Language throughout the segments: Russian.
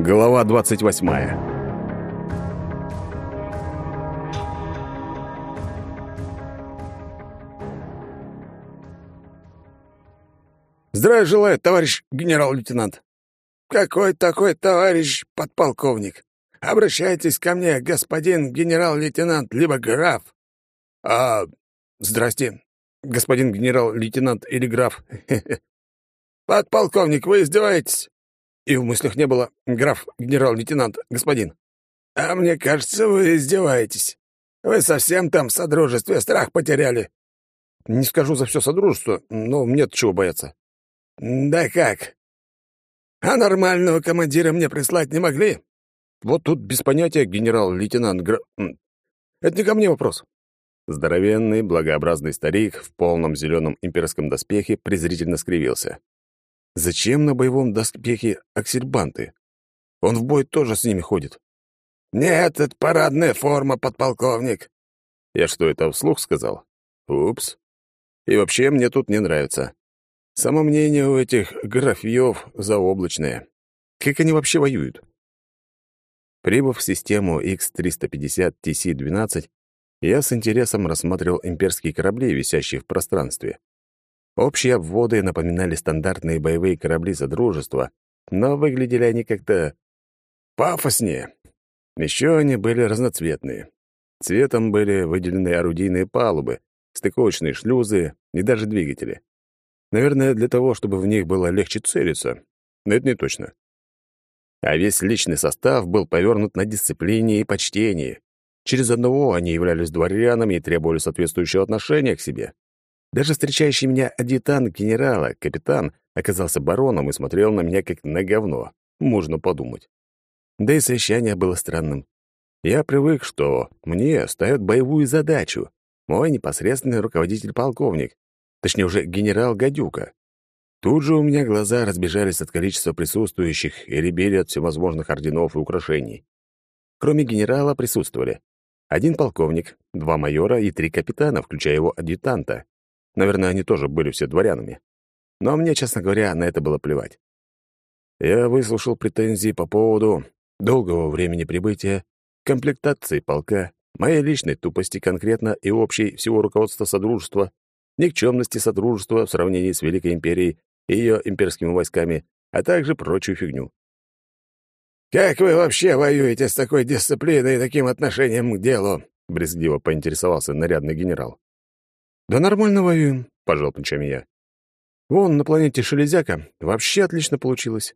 Глава 28. Здравия желаю, товарищ генерал-лейтенант. Какой такой товарищ подполковник? Обращайтесь ко мне, господин генерал-лейтенант, либо граф. А, здрасте, господин генерал-лейтенант или граф. Подполковник, вы издеваетесь? И в мыслях не было граф, генерал-лейтенант, господин. А мне кажется, вы издеваетесь. Вы совсем там в содружестве страх потеряли. Не скажу за все содружество, но мне-то чего бояться. Да как? А нормального командира мне прислать не могли? Вот тут без понятия генерал-лейтенант гра... Это не ко мне вопрос. Здоровенный, благообразный старик в полном зеленом имперском доспехе презрительно скривился. Зачем на боевом доспехе аксельбанты? Он в бой тоже с ними ходит. «Нет, это парадная форма, подполковник». Я что, это вслух сказал? Упс. И вообще мне тут не нравится. Само мнение у этих графьев заоблачное. Как они вообще воюют? Прибыв в систему X-350 TC-12, я с интересом рассматривал имперские корабли, висящие в пространстве. Общие обводы напоминали стандартные боевые корабли Содружества, но выглядели они как-то пафоснее. Еще они были разноцветные. Цветом были выделены орудийные палубы, стыковочные шлюзы и даже двигатели. Наверное, для того, чтобы в них было легче целиться. Но это не точно. А весь личный состав был повернут на дисциплине и почтении. Через одного они являлись дворянами и требовали соответствующего отношения к себе. Даже встречающий меня адъютант генерала, капитан, оказался бароном и смотрел на меня как на говно. Можно подумать. Да и совещание было странным. Я привык, что мне ставят боевую задачу. Мой непосредственный руководитель-полковник, точнее уже генерал Гадюка. Тут же у меня глаза разбежались от количества присутствующих и ребели от всевозможных орденов и украшений. Кроме генерала присутствовали один полковник, два майора и три капитана, включая его адъютанта. Наверное, они тоже были все дворянами. Но мне, честно говоря, на это было плевать. Я выслушал претензии по поводу долгого времени прибытия, комплектации полка, моей личной тупости конкретно и общей всего руководства Содружества, никчемности Содружества в сравнении с Великой Империей и ее имперскими войсками, а также прочую фигню. «Как вы вообще воюете с такой дисциплиной и таким отношением к делу?» — брезгливо поинтересовался нарядный генерал. «Да нормально воюем», — пожал плечами я. «Вон, на планете Шелезяка вообще отлично получилось».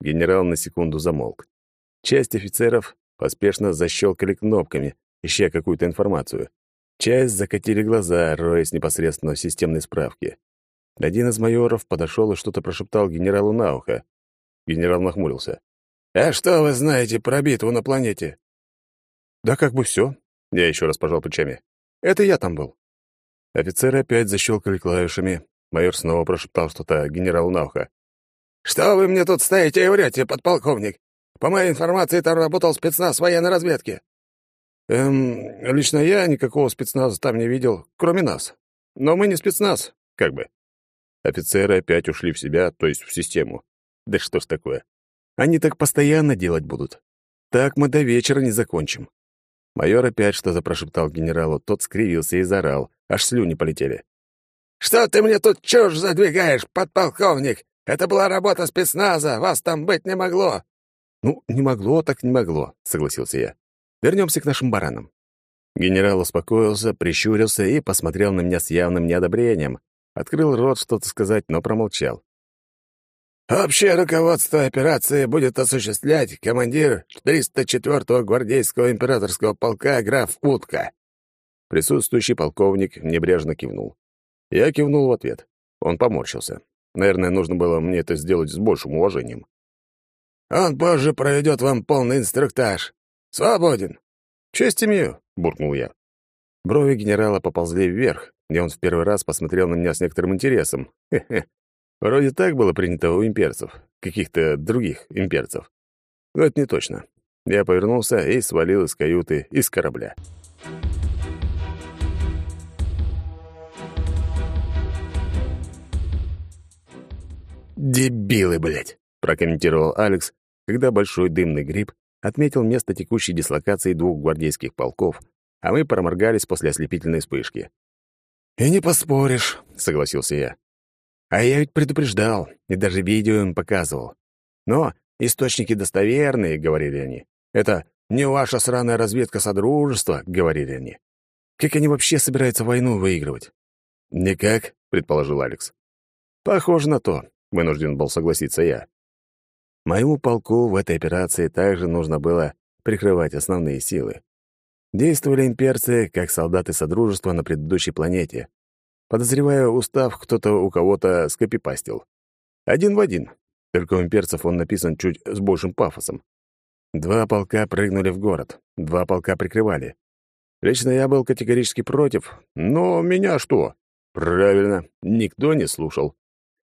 Генерал на секунду замолк. Часть офицеров поспешно защелкали кнопками, ища какую-то информацию. Часть закатили глаза, роясь непосредственно в системной справке. Один из майоров подошел и что-то прошептал генералу на ухо. Генерал нахмурился. «А что вы знаете про битву на планете?» «Да как бы все. Я еще раз пожал плечами. «Это я там был». Офицеры опять защелкали клавишами. Майор снова прошептал что-то генералу на ухо. «Что вы мне тут стоите и врете, подполковник? По моей информации, там работал спецназ военной разведки». «Эм, лично я никакого спецназа там не видел, кроме нас. Но мы не спецназ, как бы». Офицеры опять ушли в себя, то есть в систему. Да что ж такое? Они так постоянно делать будут. Так мы до вечера не закончим. Майор опять что-то прошептал генералу, тот скривился и заорал, аж слюни полетели. «Что ты мне тут чушь задвигаешь, подполковник? Это была работа спецназа, вас там быть не могло!» «Ну, не могло, так не могло», — согласился я. «Вернемся к нашим баранам». Генерал успокоился, прищурился и посмотрел на меня с явным неодобрением. Открыл рот что-то сказать, но промолчал. Общее руководство операции будет осуществлять командир 304-го гвардейского императорского полка граф Утка. Присутствующий полковник небрежно кивнул. Я кивнул в ответ. Он поморщился. Наверное, нужно было мне это сделать с большим уважением. «Он позже проведет вам полный инструктаж. Свободен!» «Честь имею!» — буркнул я. Брови генерала поползли вверх, и он в первый раз посмотрел на меня с некоторым интересом. Хе-хе. Вроде так было принято у имперцев, каких-то других имперцев. Но это не точно. Я повернулся и свалил из каюты, из корабля. «Дебилы, блядь!» — прокомментировал Алекс, когда большой дымный гриб отметил место текущей дислокации двух гвардейских полков, а мы проморгались после ослепительной вспышки. «И не поспоришь», — согласился я. «А я ведь предупреждал, и даже видео им показывал. Но источники достоверные», — говорили они. «Это не ваша сраная разведка Содружества», — говорили они. «Как они вообще собираются войну выигрывать?» «Никак», — предположил Алекс. «Похоже на то», — вынужден был согласиться я. Моему полку в этой операции также нужно было прикрывать основные силы. Действовали имперцы, как солдаты Содружества на предыдущей планете. Подозреваю, устав кто-то у кого-то скопипастил. Один в один. Только у имперцев он написан чуть с большим пафосом. Два полка прыгнули в город, два полка прикрывали. Лично я был категорически против, но меня что? Правильно, никто не слушал.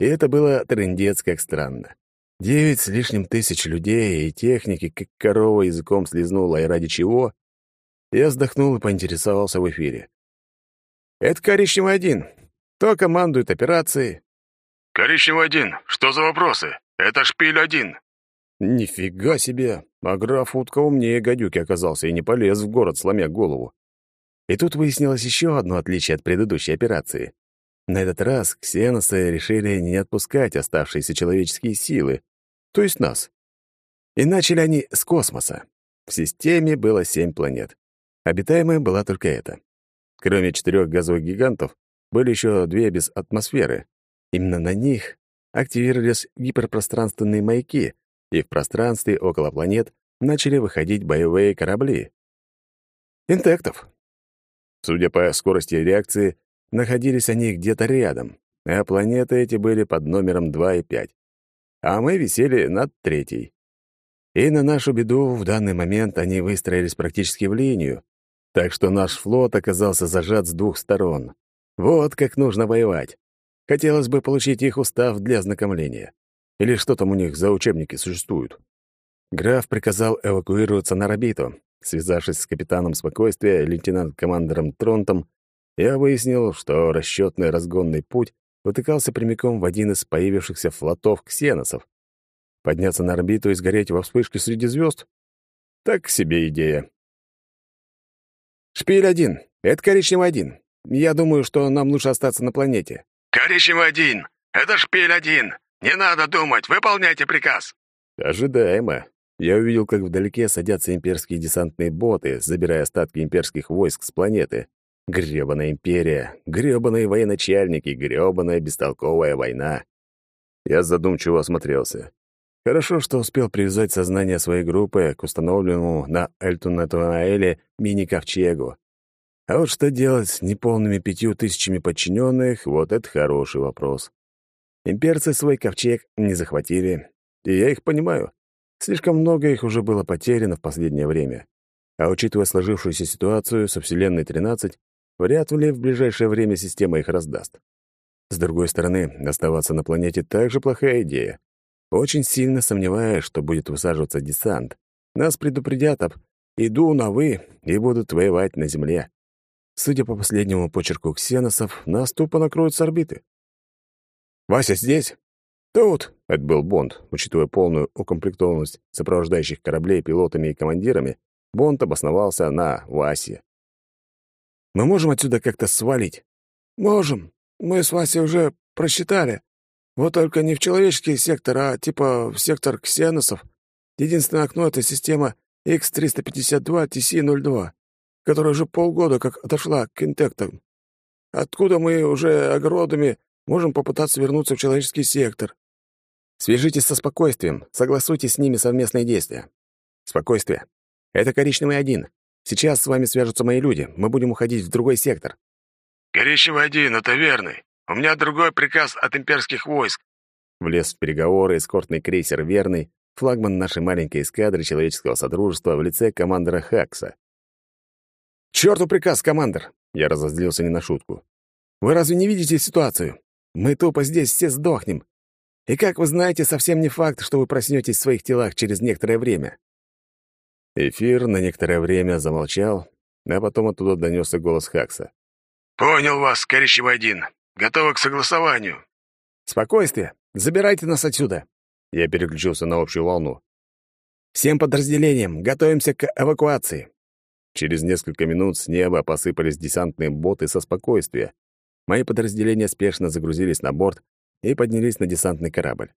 И это было трындец как странно. Девять с лишним тысяч людей и техники, как корова языком слезнула, и ради чего? Я вздохнул и поинтересовался в эфире. «Это Коричневый один. Кто командует операцией?» «Коричневый один. Что за вопросы? Это Шпиль один». «Нифига себе! А граф утка умнее гадюки оказался и не полез в город, сломя голову. И тут выяснилось еще одно отличие от предыдущей операции. На этот раз ксеносы решили не отпускать оставшиеся человеческие силы, то есть нас. И начали они с космоса. В системе было семь планет. Обитаемая была только эта. Кроме четырех газовых гигантов, были еще две без атмосферы. Именно на них активировались гиперпространственные маяки, и в пространстве около планет начали выходить боевые корабли. Интектов. Судя по скорости реакции, находились они где-то рядом, а планеты эти были под номером 2 и 5. А мы висели над третьей. И на нашу беду в данный момент они выстроились практически в линию, так что наш флот оказался зажат с двух сторон. Вот как нужно воевать. Хотелось бы получить их устав для ознакомления. Или что там у них за учебники существуют. Граф приказал эвакуироваться на орбиту. Связавшись с капитаном спокойствия, лейтенант-командером Тронтом, я выяснил, что расчетный разгонный путь вытыкался прямиком в один из появившихся флотов ксеносов. Подняться на орбиту и сгореть во вспышке среди звезд? Так себе идея. «Шпиль один. Это коричневый один. Я думаю, что нам лучше остаться на планете». «Коричневый один. Это шпиль один. Не надо думать. Выполняйте приказ». Ожидаемо. Я увидел, как вдалеке садятся имперские десантные боты, забирая остатки имперских войск с планеты. Грёбаная империя, грёбаные военачальники, грёбаная бестолковая война. Я задумчиво осмотрелся. Хорошо, что успел привязать сознание своей группы к установленному на Эльтунатуаэле мини-ковчегу. А вот что делать с неполными пятью тысячами подчиненных, вот это хороший вопрос. Имперцы свой ковчег не захватили, и я их понимаю. Слишком много их уже было потеряно в последнее время. А учитывая сложившуюся ситуацию со Вселенной 13, вряд ли в ближайшее время система их раздаст. С другой стороны, оставаться на планете также плохая идея. Очень сильно сомневаюсь, что будет высаживаться десант. Нас предупредят об «иду на вы» и будут воевать на Земле. Судя по последнему почерку ксеносов, нас тупо накроют с орбиты. «Вася здесь?» «Тут», — это был Бонд, учитывая полную укомплектованность сопровождающих кораблей пилотами и командирами, Бонд обосновался на Васе. «Мы можем отсюда как-то свалить?» «Можем. Мы с Васей уже просчитали. Вот только не в человеческий сектор, а типа в сектор ксеносов. Единственное окно — это система X-352-TC-02, которая уже полгода как отошла к интектам. Откуда мы уже огородами можем попытаться вернуться в человеческий сектор. Свяжитесь со спокойствием, согласуйте с ними совместные действия. Спокойствие. Это коричневый один. Сейчас с вами свяжутся мои люди. Мы будем уходить в другой сектор. Коричневый один, это верный. У меня другой приказ от имперских войск. Влез в переговоры эскортный крейсер «Верный», флагман нашей маленькой эскадры человеческого содружества в лице командора Хакса. «Чёрту приказ, командор!» Я разозлился не на шутку. «Вы разве не видите ситуацию? Мы тупо здесь все сдохнем. И, как вы знаете, совсем не факт, что вы проснетесь в своих телах через некоторое время». Эфир на некоторое время замолчал, а потом оттуда донесся голос Хакса. «Понял вас, коричневый один. Готовы к согласованию». «Спокойствие. Забирайте нас отсюда». Я переключился на общую волну. Всем подразделениям готовимся к эвакуации!» Через несколько минут с неба посыпались десантные боты со спокойствия. Мои подразделения спешно загрузились на борт и поднялись на десантный корабль.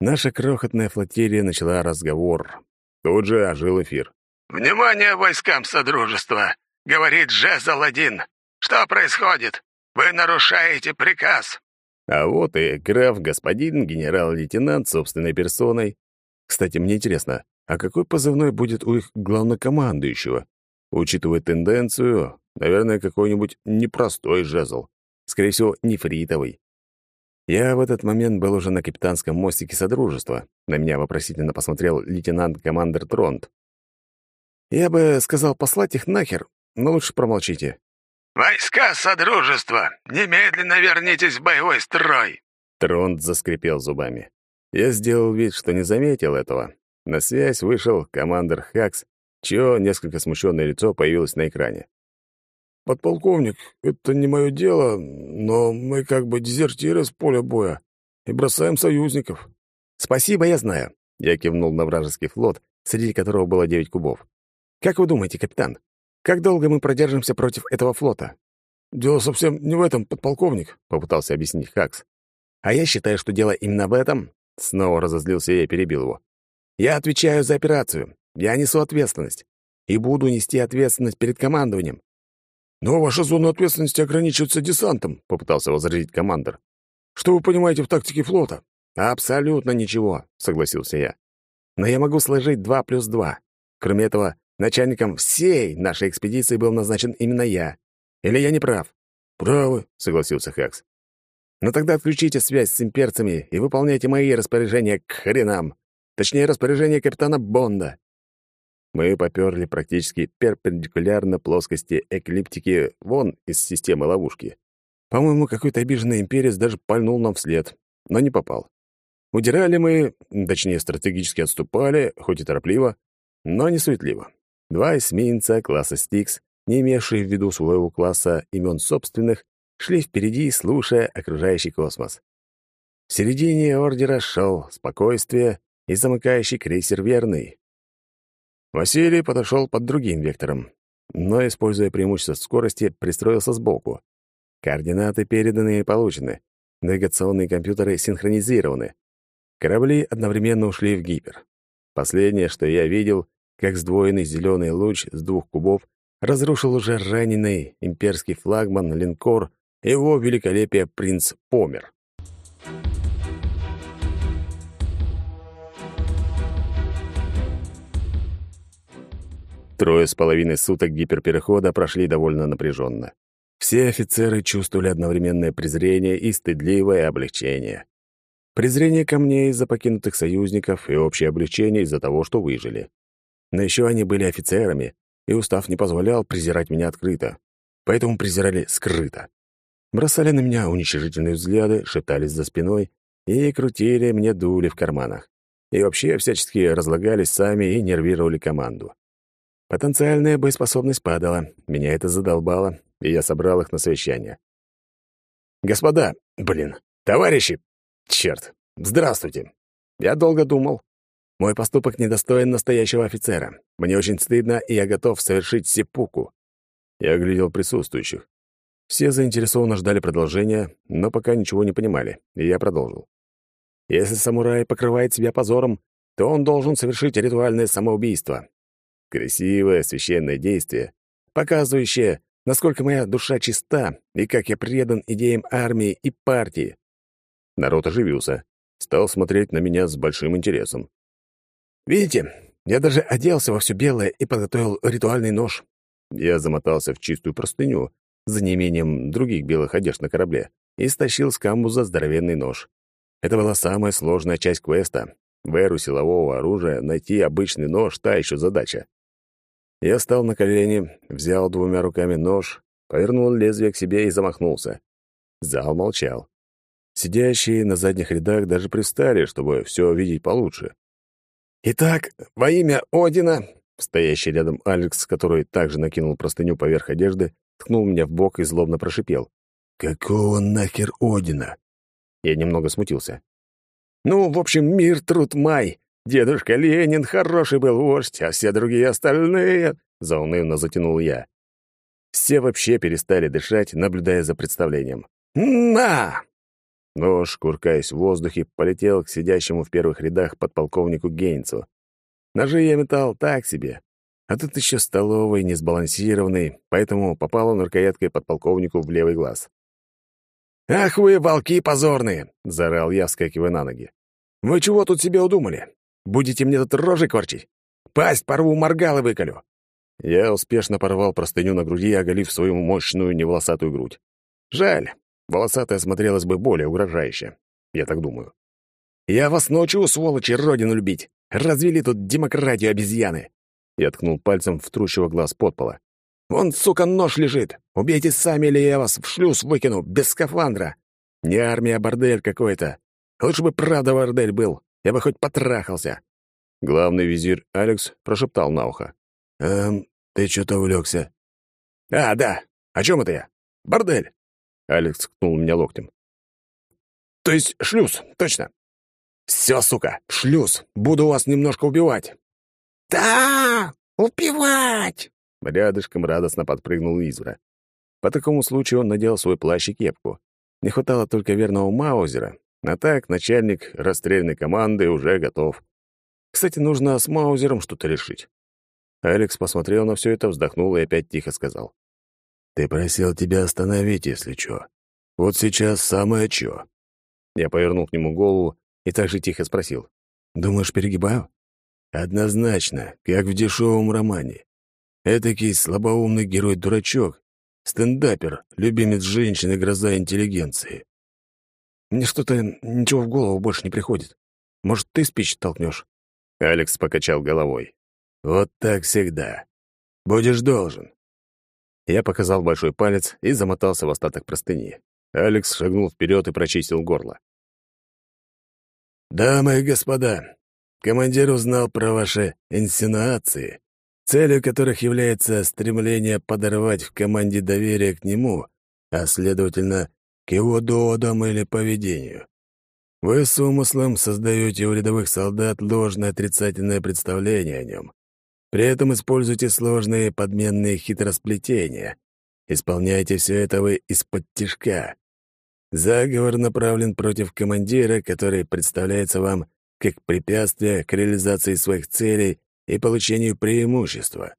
Наша крохотная флотилия начала разговор. Тут же ожил эфир. «Внимание войскам Содружества! Говорит Жезл-1. Что происходит? Вы нарушаете приказ!» А вот и граф, господин, генерал-лейтенант собственной персоной. Кстати, мне интересно, а какой позывной будет у их главнокомандующего? Учитывая тенденцию, наверное, какой-нибудь непростой жезл. Скорее всего, нефритовый. Я в этот момент был уже на капитанском мостике Содружества. На меня вопросительно посмотрел лейтенант-командер Тронт. Я бы сказал послать их нахер, но лучше промолчите. «Войска Содружества! Немедленно вернитесь в боевой строй!» Тронт заскрипел зубами. Я сделал вид, что не заметил этого. На связь вышел командир Хакс, чье несколько смущенное лицо появилось на экране. «Подполковник, это не мое дело, но мы как бы дезертиры с поля боя и бросаем союзников». «Спасибо, я знаю», — я кивнул на вражеский флот, среди которого было девять кубов. «Как вы думаете, капитан, как долго мы продержимся против этого флота?» «Дело совсем не в этом, подполковник», — попытался объяснить Хакс. «А я считаю, что дело именно в этом». Снова разозлился я и перебил его. «Я отвечаю за операцию. Я несу ответственность. И буду нести ответственность перед командованием. «Но ваша зона ответственности ограничивается десантом», — попытался возразить командир. «Что вы понимаете в тактике флота?» «Абсолютно ничего», — согласился я. «Но я могу сложить два плюс два. Кроме этого, начальником всей нашей экспедиции был назначен именно я. Или я не прав?» «Правы», — согласился Хакс. «Ну тогда отключите связь с имперцами и выполняйте мои распоряжения к хренам. Точнее, распоряжение капитана Бонда. Мы поперли практически перпендикулярно плоскости эклиптики вон из системы ловушки. По-моему, какой-то обиженный имперец даже пальнул нам вслед, но не попал. Удирали мы, точнее, стратегически отступали, хоть и торопливо, но не суетливо. Два эсминца класса «Стикс», не имевшие в виду своего класса имен собственных, шли впереди, слушая окружающий космос. В середине ордера шел спокойствие и замыкающий крейсер «Верный», Василий подошел под другим вектором, но, используя преимущество скорости, пристроился сбоку. Координаты переданы и получены. Навигационные компьютеры синхронизированы. Корабли одновременно ушли в гипер. Последнее, что я видел, как сдвоенный зеленый луч с двух кубов разрушил уже раненый имперский флагман линкор его великолепие принц Помер. Трое с половиной суток гиперперехода прошли довольно напряженно. Все офицеры чувствовали одновременное презрение и стыдливое облегчение. Презрение ко мне из-за покинутых союзников и общее облегчение из-за того, что выжили. Но еще они были офицерами, и устав не позволял презирать меня открыто. Поэтому презирали скрыто. Бросали на меня уничижительные взгляды, шептались за спиной и крутили мне дули в карманах. И вообще всячески разлагались сами и нервировали команду. Потенциальная боеспособность падала, меня это задолбало, и я собрал их на совещание. «Господа, блин, товарищи, черт, здравствуйте. Я долго думал. Мой поступок недостоин настоящего офицера. Мне очень стыдно, и я готов совершить сепуку». Я оглядел присутствующих. Все заинтересованно ждали продолжения, но пока ничего не понимали, и я продолжил. Если самурай покрывает себя позором, то он должен совершить ритуальное самоубийство. Красивое священное действие, показывающее, насколько моя душа чиста и как я предан идеям армии и партии. Народ оживился, стал смотреть на меня с большим интересом. «Видите, я даже оделся во все белое и подготовил ритуальный нож». Я замотался в чистую простыню, за неимением других белых одежд на корабле, и стащил с камбуза здоровенный нож. Это была самая сложная часть квеста. В эру силового оружия найти обычный нож — та еще задача. Я встал на колени, взял двумя руками нож, повернул лезвие к себе и замахнулся. Зал молчал. Сидящие на задних рядах даже пристали, чтобы все видеть получше. «Итак, во имя Одина...» Стоящий рядом Алекс, который также накинул простыню поверх одежды, ткнул меня в бок и злобно прошипел. «Какого нахер Одина?» Я немного смутился. «Ну, в общем, мир, труд, май. Дедушка Ленин хороший был вождь, а все другие остальные...» — заунывно затянул я. Все вообще перестали дышать, наблюдая за представлением. «На!» Нож, куркаясь в воздухе, полетел к сидящему в первых рядах подполковнику Гейнцу. Ножи я метал так себе, а тут еще столовый, несбалансированный, поэтому попал он рукояткой подполковнику в левый глаз. «Ах вы, волки позорные!» — заорал я, вскакивая на ноги. «Вы чего тут себе удумали? Будете мне тут рожи корчить? Пасть порву, моргалы выколю!» Я успешно порвал простыню на груди, оголив свою мощную неволосатую грудь. Жаль, волосатая смотрелась бы более угрожающе. Я так думаю. «Я вас научу, сволочи, родину любить! Развели тут демократию обезьяны!» Я ткнул пальцем в трущего глаз подпола. «Вон, сука, нож лежит! Убейте сами, или я вас в шлюз выкину, без скафандра! Не армия, а бордель какой-то! Лучше бы правда бордель был, я бы хоть потрахался!» Главный визирь Алекс прошептал на ухо. «Эм, ты что-то увлекся. «А, да. О чем это я? Бордель!» Алекс ткнул меня локтем. «То есть шлюз, точно. Все, сука, шлюз. Буду вас немножко убивать». «Да, убивать!» Рядышком радостно подпрыгнул Извра. По такому случаю он надел свой плащ и кепку. Не хватало только верного Маузера, а так начальник расстрельной команды уже готов. Кстати, нужно с Маузером что-то решить. Алекс посмотрел на все это, вздохнул и опять тихо сказал. «Ты просил тебя остановить, если чё. Вот сейчас самое чё». Я повернул к нему голову и также тихо спросил. «Думаешь, перегибаю?» «Однозначно, как в дешевом романе. Этакий слабоумный герой-дурачок, стендапер, любимец женщин и гроза интеллигенции». «Мне что-то ничего в голову больше не приходит. Может, ты спич толкнешь?» Алекс покачал головой. Вот так всегда. Будешь должен. Я показал большой палец и замотался в остаток простыни. Алекс шагнул вперед и прочистил горло. «Дамы и господа, командир узнал про ваши инсинуации, целью которых является стремление подорвать в команде доверие к нему, а, следовательно, к его доводам или поведению. Вы с умыслом создаете у рядовых солдат ложное отрицательное представление о нем. При этом используйте сложные подменные хитросплетения. Исполняйте все это вы из-под тишка. Заговор направлен против командира, который представляется вам как препятствие к реализации своих целей и получению преимущества.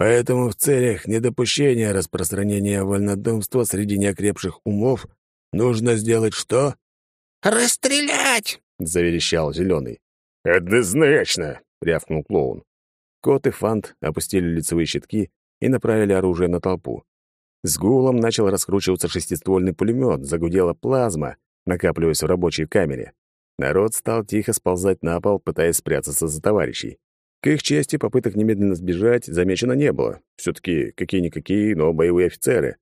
Поэтому в целях недопущения распространения вольнодумства среди неокрепших умов нужно сделать что? «Расстрелять!» — заверещал Зеленый. «Однозначно!» — рявкнул клоун. Кот и Фант опустили лицевые щитки и направили оружие на толпу. С гулом начал раскручиваться шестиствольный пулемет, загудела плазма, накапливаясь в рабочей камере. Народ стал тихо сползать на пол, пытаясь спрятаться за товарищей. К их чести, попыток немедленно сбежать замечено не было. все таки какие-никакие, но боевые офицеры.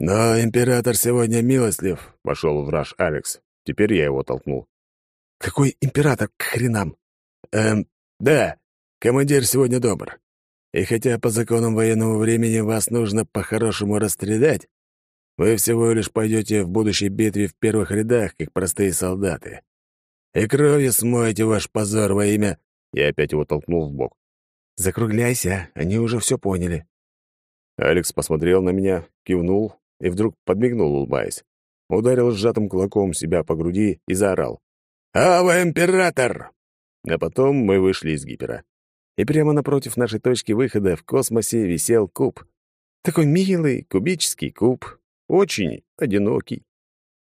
«Но император сегодня милостлив», — вошел в раж Алекс. Теперь я его толкнул. «Какой император к хренам?» «Эм, да, Командир сегодня добр. И хотя по законам военного времени вас нужно по-хорошему расстрелять, вы всего лишь пойдете в будущей битве в первых рядах, как простые солдаты. И кровью смоете ваш позор во имя...» Я опять его толкнул в бок. «Закругляйся, они уже все поняли». Алекс посмотрел на меня, кивнул и вдруг подмигнул, улыбаясь. Ударил сжатым кулаком себя по груди и заорал. «Ава, император!» А потом мы вышли из гипера и прямо напротив нашей точки выхода в космосе висел куб. Такой милый кубический куб, очень одинокий.